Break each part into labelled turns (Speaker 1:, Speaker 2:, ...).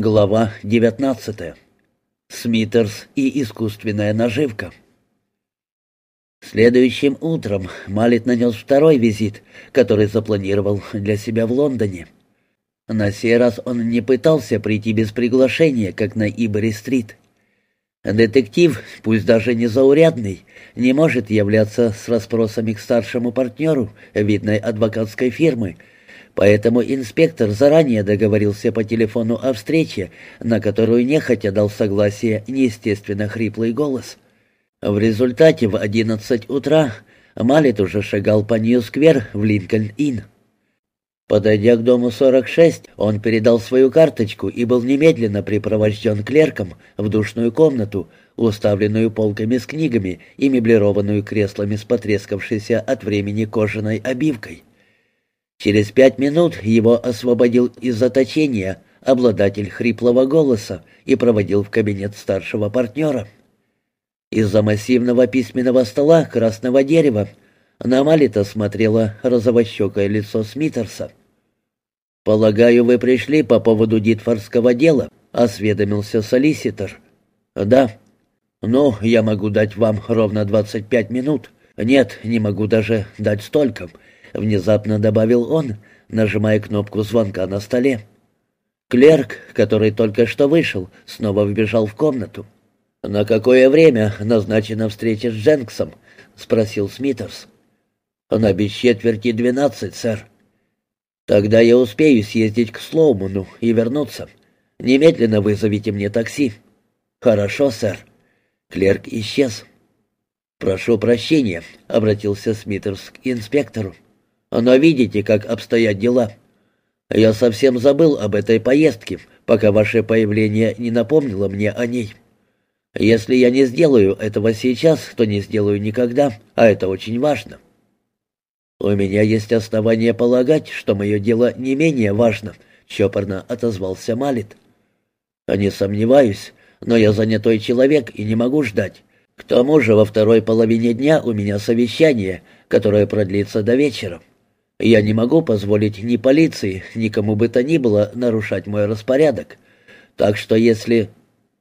Speaker 1: Глава 19. Смитерс и искусственная наживка. Следующим утром Малит нанес второй визит, который запланировал для себя в Лондоне. На сей раз он не пытался прийти без приглашения, как на Ибори-стрит. Детектив, пусть даже незаурядный, не может являться с расспросами к старшему партнеру видной адвокатской фирмы — Поэтому инспектор заранее договорился по телефону о встрече, на которую нехотя дал согласие неестественно хриплый голос. В результате в одиннадцать утра Малет уже шагал по Нью-сквер в Линкольн-Инн. Подойдя к дому 46, он передал свою карточку и был немедленно припровожден клерком в душную комнату, уставленную полками с книгами и меблированную креслами с потрескавшейся от времени кожаной обивкой. Через пять минут его освободил из заточения обладатель хриплого голоса и проводил в кабинет старшего партнера. Из-за массивного письменного стола красного дерева на Малита смотрело розовощекое лицо Смитерса. «Полагаю, вы пришли по поводу Дитфордского дела?» — осведомился солиситор. «Да». «Ну, я могу дать вам ровно двадцать пять минут. Нет, не могу даже дать столько. — внезапно добавил он, нажимая кнопку звонка на столе. Клерк, который только что вышел, снова вбежал в комнату. «На какое время назначена встреча с Дженксом?» — спросил Смитерс. «На без четверти двенадцать, сэр». «Тогда я успею съездить к Слоуману и вернуться. Немедленно вызовите мне такси». «Хорошо, сэр». Клерк исчез. «Прошу прощения», — обратился Смитерс к инспектору. Но видите, как обстоят дела. Я совсем забыл об этой поездке, пока ваше появление не напомнило мне о ней. Если я не сделаю этого сейчас, то не сделаю никогда, а это очень важно. У меня есть основания полагать, что мое дело не менее важно, чопорно отозвался Малит. Не сомневаюсь, но я занятой человек и не могу ждать. К тому же во второй половине дня у меня совещание, которое продлится до вечера. Я не могу позволить ни полиции, ни кому бы то ни было нарушать мой распорядок. Так что если...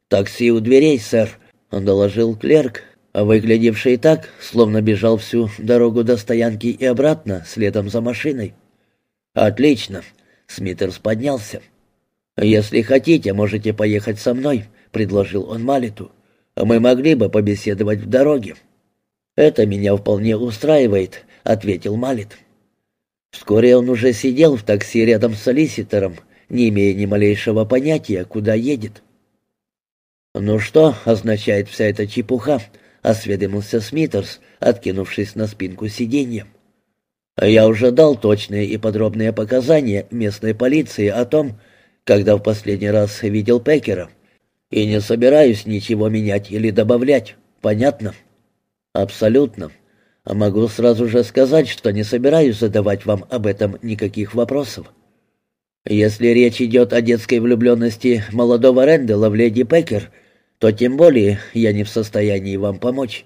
Speaker 1: «Такси у дверей, сэр», — доложил клерк, выглядевший так, словно бежал всю дорогу до стоянки и обратно, следом за машиной. «Отлично», — Смитерс поднялся. «Если хотите, можете поехать со мной», — предложил он Малиту. «Мы могли бы побеседовать в дороге». «Это меня вполне устраивает», — ответил Малит. Вскоре он уже сидел в такси рядом с солиситором, не имея ни малейшего понятия, куда едет. «Ну что означает вся эта чепуха?» — осведомился Смитерс, откинувшись на спинку сиденья. «Я уже дал точные и подробные показания местной полиции о том, когда в последний раз видел Пекера, и не собираюсь ничего менять или добавлять. Понятно?» «Абсолютно. А могу сразу же сказать, что не собираюсь задавать вам об этом никаких вопросов. Если речь идет о детской влюбленности молодого Рэндала в леди Пекер, то тем более я не в состоянии вам помочь.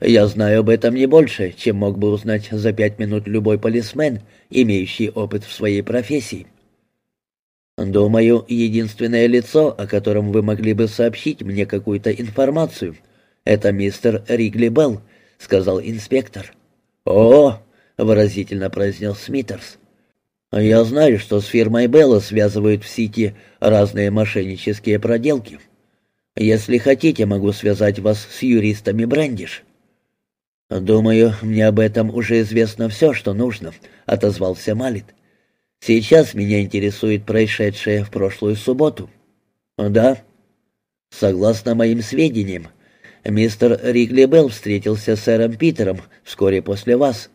Speaker 1: Я знаю об этом не больше, чем мог бы узнать за пять минут любой полисмен, имеющий опыт в своей профессии. Думаю, единственное лицо, о котором вы могли бы сообщить мне какую-то информацию, это мистер Ригли Белл, — сказал инспектор. «О!» — выразительно произнес Смитерс. «Я знаю, что с фирмой Белла связывают в Сити разные мошеннические проделки. Если хотите, могу связать вас с юристами Брендиш». «Думаю, мне об этом уже известно все, что нужно», — отозвался Малит. «Сейчас меня интересует происшедшее в прошлую субботу». «Да». «Согласно моим сведениям, Мистер Ригли Белл встретился с сэром Питером вскоре после вас.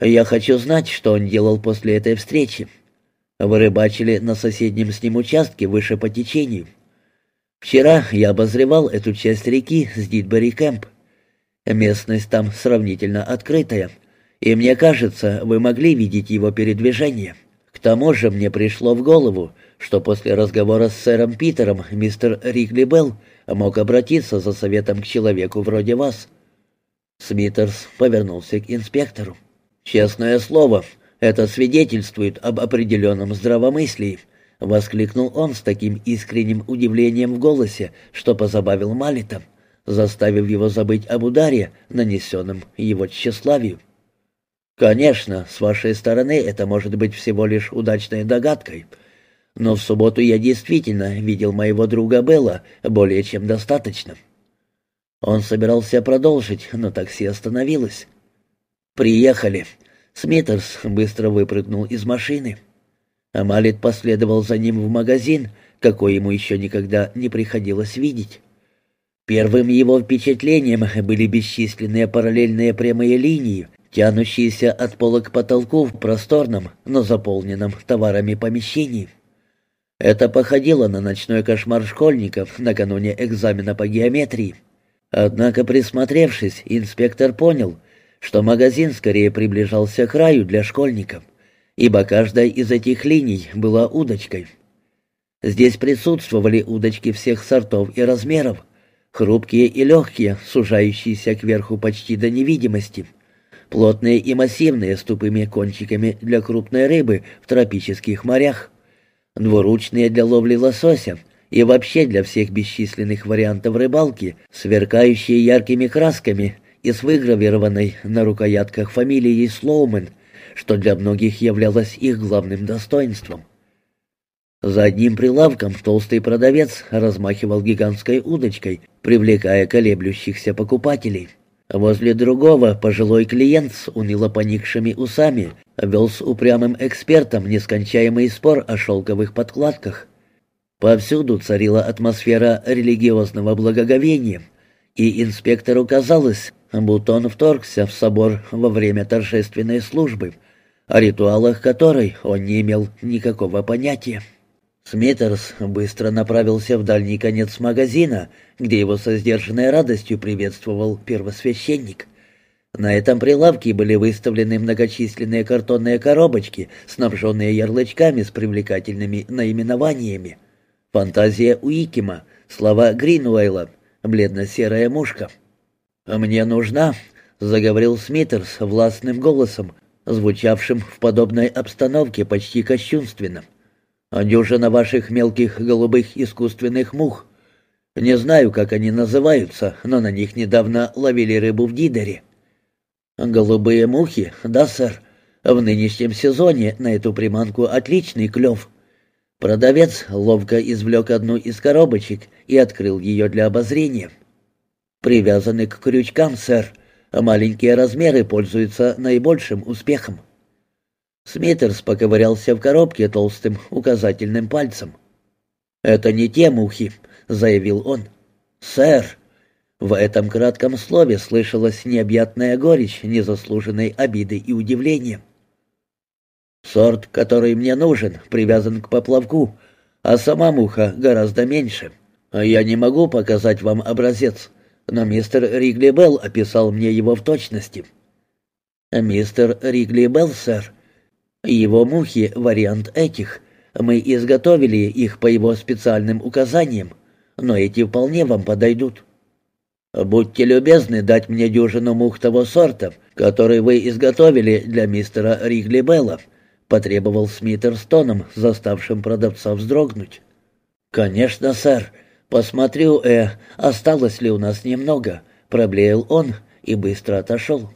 Speaker 1: Я хочу знать, что он делал после этой встречи. Вы рыбачили на соседнем с ним участке выше по течению. Вчера я обозревал эту часть реки с Дитбери Кэмп. Местность там сравнительно открытая, и мне кажется, вы могли видеть его передвижение. К тому же мне пришло в голову, что после разговора с сэром Питером мистер Ригли Белл мог обратиться за советом к человеку вроде вас». Смитерс повернулся к инспектору. «Честное слово, это свидетельствует об определенном здравомыслии», Воскликнул он с таким искренним удивлением в голосе, что позабавил Малита, заставив его забыть об ударе, нанесенном его тщеславию. «Конечно, с вашей стороны это может быть всего лишь удачной догадкой, но в субботу я действительно видел моего друга Белла более чем достаточно». Он собирался продолжить, но такси остановилось. «Приехали». Смитерс быстро выпрыгнул из машины. Амалит последовал за ним в магазин, какой ему еще никогда не приходилось видеть. Первым его впечатлением были бесчисленные параллельные прямые линии, тянущиеся от пола к потолку в просторном, но заполненном товарами помещении. Это походило на ночной кошмар школьников накануне экзамена по геометрии. Однако, присмотревшись, инспектор понял, что магазин скорее приближался к краю для школьников ибо каждая из этих линий была удочкой. Здесь присутствовали удочки всех сортов и размеров, хрупкие и легкие, сужающиеся кверху почти до невидимости, плотные и массивные с тупыми кончиками для крупной рыбы в тропических морях, двуручные для ловли лосося и вообще для всех бесчисленных вариантов рыбалки, сверкающие яркими красками и с выгравированной на рукоятках фамилией Слоумен – что для многих являлось их главным достоинством. За одним прилавком толстый продавец размахивал гигантской удочкой, привлекая колеблющихся покупателей. Возле другого пожилой клиент с уныло поникшими усами вел с упрямым экспертом нескончаемый спор о шелковых подкладках. Повсюду царила атмосфера религиозного благоговения, и инспектору казалось, будто он вторгся в собор во время торжественной службы, о ритуалах которой он не имел никакого понятия. Смитерс быстро направился в дальний конец магазина, где его со сдержанной радостью приветствовал первосвященник. На этом прилавке были выставлены многочисленные картонные коробочки, снабженные ярлычками с привлекательными наименованиями. «Фантазия Уикима», «Слова Гринуэйла», «Бледно-серая мушка». «Мне нужна», — заговорил Смитерс властным голосом, звучавшим в подобной обстановке почти кощунственно. «Дюжина ваших мелких голубых искусственных мух. Не знаю, как они называются, но на них недавно ловили рыбу в Дидере». «Голубые мухи? Да, сэр. В нынешнем сезоне на эту приманку отличный клев». Продавец ловко извлек одну из коробочек и открыл ее для обозрения. «Привязаны к крючкам, сэр маленькие размеры пользуются наибольшим успехом. Смитерс поковырялся в коробке толстым указательным пальцем. «Это не те мухи», — заявил он. «Сэр!» В этом кратком слове слышалась необъятная горечь незаслуженной обиды и удивления. «Сорт, который мне нужен, привязан к поплавку, а сама муха гораздо меньше. Я не могу показать вам образец но мистер Ригли Белл описал мне его в точности. «Мистер Ригли Белл, сэр. Его мухи — вариант этих. Мы изготовили их по его специальным указаниям, но эти вполне вам подойдут. Будьте любезны дать мне дюжину мух того сорта, который вы изготовили для мистера Ригли Белла», — потребовал Смитер с тоном, заставшим продавца вздрогнуть. «Конечно, сэр», «Посмотрю, э, осталось ли у нас немного», — проблеял он и быстро отошел.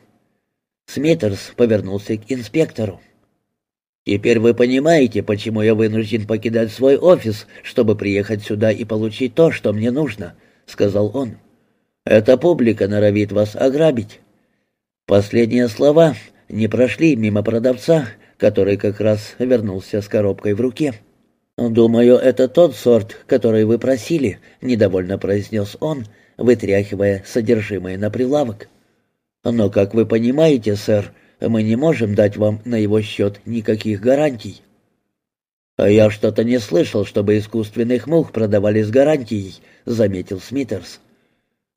Speaker 1: Смитерс повернулся к инспектору. «Теперь вы понимаете, почему я вынужден покидать свой офис, чтобы приехать сюда и получить то, что мне нужно», — сказал он. «Эта публика норовит вас ограбить». Последние слова не прошли мимо продавца, который как раз вернулся с коробкой в руке. «Думаю, это тот сорт, который вы просили», — недовольно произнес он, вытряхивая содержимое на прилавок. «Но, как вы понимаете, сэр, мы не можем дать вам на его счет никаких гарантий». «А я что-то не слышал, чтобы искусственных мух продавали с гарантией», — заметил Смитерс.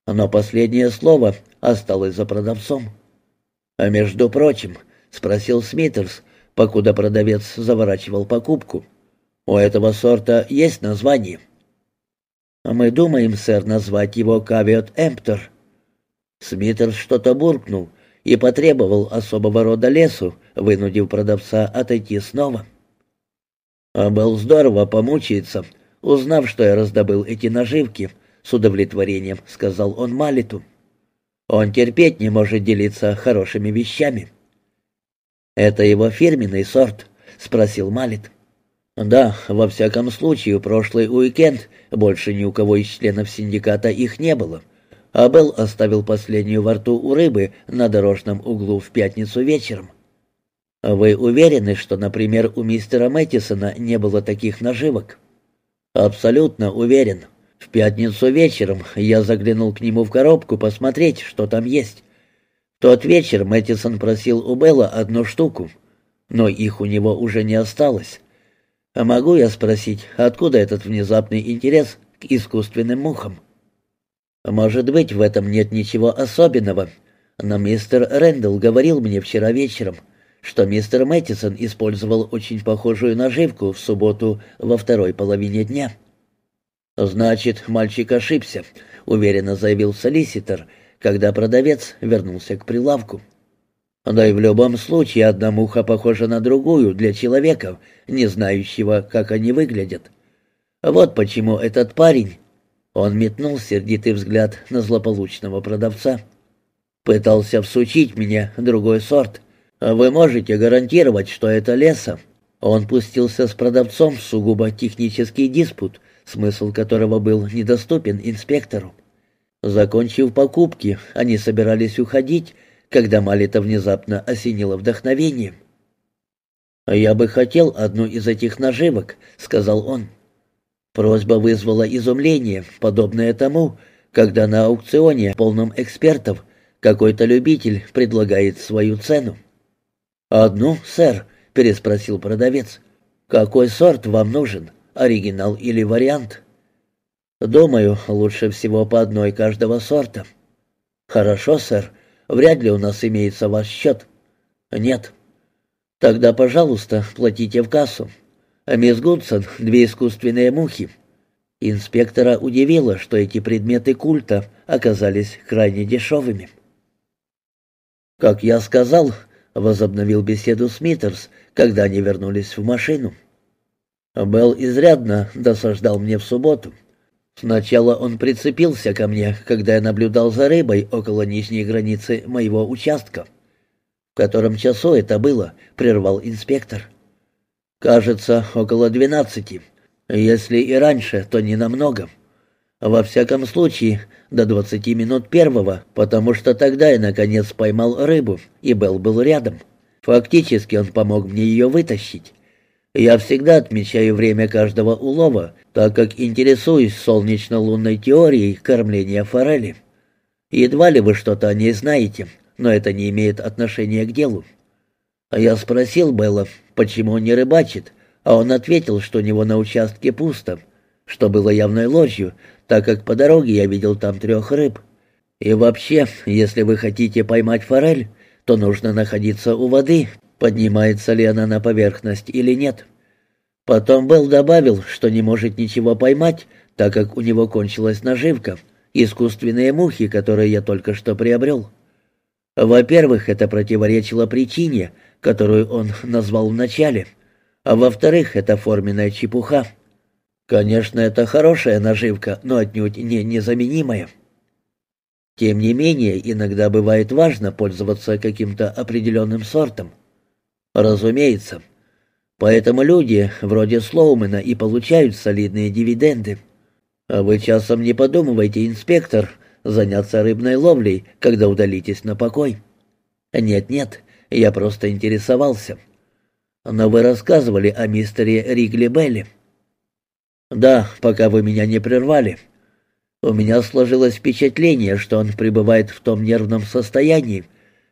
Speaker 1: Но последнее слово осталось за продавцом. «А между прочим», — спросил Смитерс, покуда продавец заворачивал покупку, — у этого сорта есть название?» «Мы думаем, сэр, назвать его Кавиот Эмптер». Смитер что-то буркнул и потребовал особого рода лесу, вынудив продавца отойти снова. А был здорово помучается, узнав, что я раздобыл эти наживки, с удовлетворением сказал он Малиту. Он терпеть не может делиться хорошими вещами. «Это его фирменный сорт?» — спросил Малит. «Да, во всяком случае, прошлый уикенд больше ни у кого из членов синдиката их не было. Абел оставил последнюю во рту у рыбы на дорожном углу в пятницу вечером. Вы уверены, что, например, у мистера Мэттисона не было таких наживок?» «Абсолютно уверен. В пятницу вечером я заглянул к нему в коробку посмотреть, что там есть. В тот вечер Мэттисон просил у Белла одну штуку, но их у него уже не осталось. А могу я спросить, откуда этот внезапный интерес к искусственным мухам? Может быть, в этом нет ничего особенного, но мистер Рэндалл говорил мне вчера вечером, что мистер Мэттисон использовал очень похожую наживку в субботу во второй половине дня. «Значит, мальчик ошибся», — уверенно заявил солиситор, когда продавец вернулся к прилавку. «Да и в любом случае одна муха похожа на другую для человека, не знающего, как они выглядят. Вот почему этот парень...» Он метнул сердитый взгляд на злополучного продавца. «Пытался всучить мне другой сорт. Вы можете гарантировать, что это леса?» Он пустился с продавцом в сугубо технический диспут, смысл которого был недоступен инспектору. Закончив покупки, они собирались уходить, когда Малита внезапно осенило вдохновением. «Я бы хотел одну из этих наживок», — сказал он. Просьба вызвала изумление, подобное тому, когда на аукционе, полном экспертов, какой-то любитель предлагает свою цену. «Одну, сэр?» — переспросил продавец. «Какой сорт вам нужен?» оригинал или вариант. Думаю, лучше всего по одной каждого сорта. Хорошо, сэр. Вряд ли у нас имеется ваш счет. Нет. Тогда, пожалуйста, платите в кассу. А мисс Гудсон — две искусственные мухи. Инспектора удивило, что эти предметы культа оказались крайне дешевыми. «Как я сказал», — возобновил беседу Смитерс, когда они вернулись в машину, — Белл изрядно досаждал мне в субботу. Сначала он прицепился ко мне, когда я наблюдал за рыбой около нижней границы моего участка. В котором часу это было, прервал инспектор. Кажется, около двенадцати. Если и раньше, то не намного. Во всяком случае, до двадцати минут первого, потому что тогда я, наконец, поймал рыбу, и Белл был рядом. Фактически он помог мне ее вытащить. Я всегда отмечаю время каждого улова, так как интересуюсь солнечно-лунной теорией кормления форели. Едва ли вы что-то о ней знаете, но это не имеет отношения к делу. А я спросил Белла, почему он не рыбачит, а он ответил, что у него на участке пусто, что было явной ложью, так как по дороге я видел там трех рыб. И вообще, если вы хотите поймать форель, то нужно находиться у воды, поднимается ли она на поверхность или нет. Потом Белл добавил, что не может ничего поймать, так как у него кончилась наживка, искусственные мухи, которые я только что приобрел. Во-первых, это противоречило причине, которую он назвал вначале, а во-вторых, это форменная чепуха. Конечно, это хорошая наживка, но отнюдь не незаменимая. Тем не менее, иногда бывает важно пользоваться каким-то определенным сортом. Разумеется. Поэтому люди вроде Слоумена и получают солидные дивиденды. А вы часом не подумываете, инспектор, заняться рыбной ловлей, когда удалитесь на покой? Нет-нет, я просто интересовался. Но вы рассказывали о мистере Ригли Белли. Да, пока вы меня не прервали. У меня сложилось впечатление, что он пребывает в том нервном состоянии,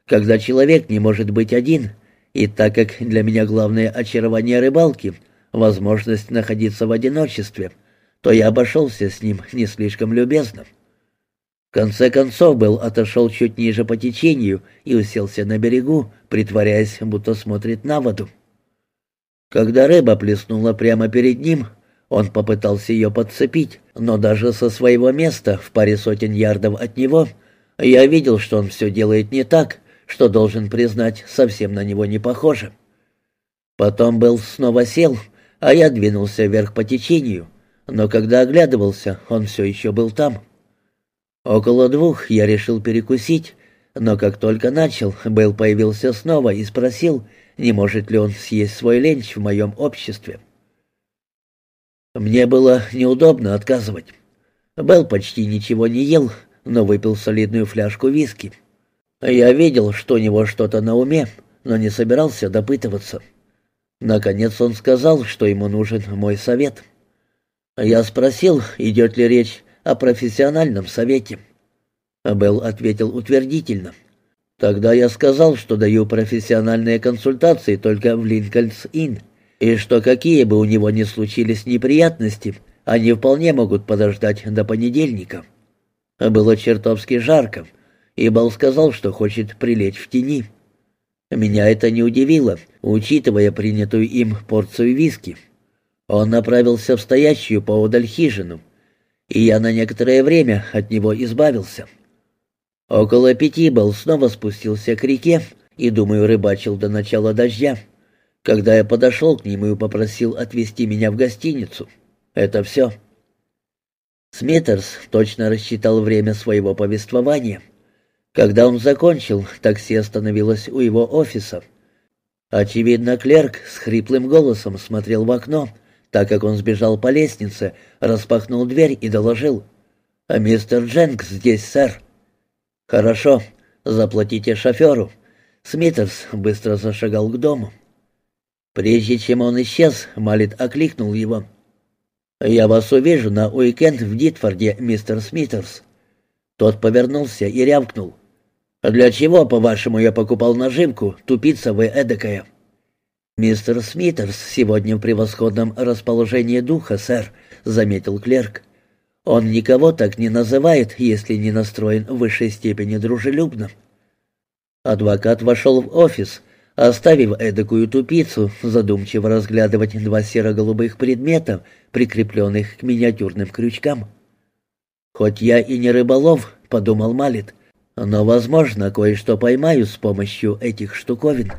Speaker 1: когда человек не может быть один — и так как для меня главное очарование рыбалки — возможность находиться в одиночестве, то я обошелся с ним не слишком любезно. В конце концов был отошел чуть ниже по течению и уселся на берегу, притворяясь, будто смотрит на воду. Когда рыба плеснула прямо перед ним, он попытался ее подцепить, но даже со своего места, в паре сотен ярдов от него, я видел, что он все делает не так, что, должен признать, совсем на него не похоже. Потом Белл снова сел, а я двинулся вверх по течению, но когда оглядывался, он все еще был там. Около двух я решил перекусить, но как только начал, Белл появился снова и спросил, не может ли он съесть свой ленч в моем обществе. Мне было неудобно отказывать. Белл почти ничего не ел, но выпил солидную фляжку виски. Я видел, что у него что-то на уме, но не собирался допытываться. Наконец он сказал, что ему нужен мой совет. Я спросил, идет ли речь о профессиональном совете. Белл ответил утвердительно. Тогда я сказал, что даю профессиональные консультации только в Линкольнс-Инн, и что какие бы у него ни случились неприятности, они вполне могут подождать до понедельника. Было чертовски жарко, и Белл сказал, что хочет прилечь в тени. Меня это не удивило, учитывая принятую им порцию виски. Он направился в стоящую поодаль хижину, и я на некоторое время от него избавился. Около пяти был снова спустился к реке и, думаю, рыбачил до начала дождя. Когда я подошел к нему и попросил отвезти меня в гостиницу. Это все. Смитерс точно рассчитал время своего повествования. Когда он закончил, такси остановилось у его офиса. Очевидно, клерк с хриплым голосом смотрел в окно, так как он сбежал по лестнице, распахнул дверь и доложил. «А мистер Дженкс здесь, сэр». «Хорошо, заплатите шоферу». Смитерс быстро зашагал к дому. Прежде чем он исчез, Малит окликнул его. «Я вас увижу на уикенд в Дитфорде, мистер Смитерс». Тот повернулся и рявкнул. «Для чего, по-вашему, я покупал наживку, тупица вы эдакая?» «Мистер Смитерс сегодня в превосходном расположении духа, сэр», — заметил клерк. Он никого так не называет, если не настроен в высшей степени дружелюбно. Адвокат вошел в офис, оставив эдакую тупицу задумчиво разглядывать два серо-голубых предмета, прикрепленных к миниатюрным крючкам. «Хоть я и не рыболов», — подумал Малит, — «но, возможно, кое-что поймаю с помощью этих штуковин».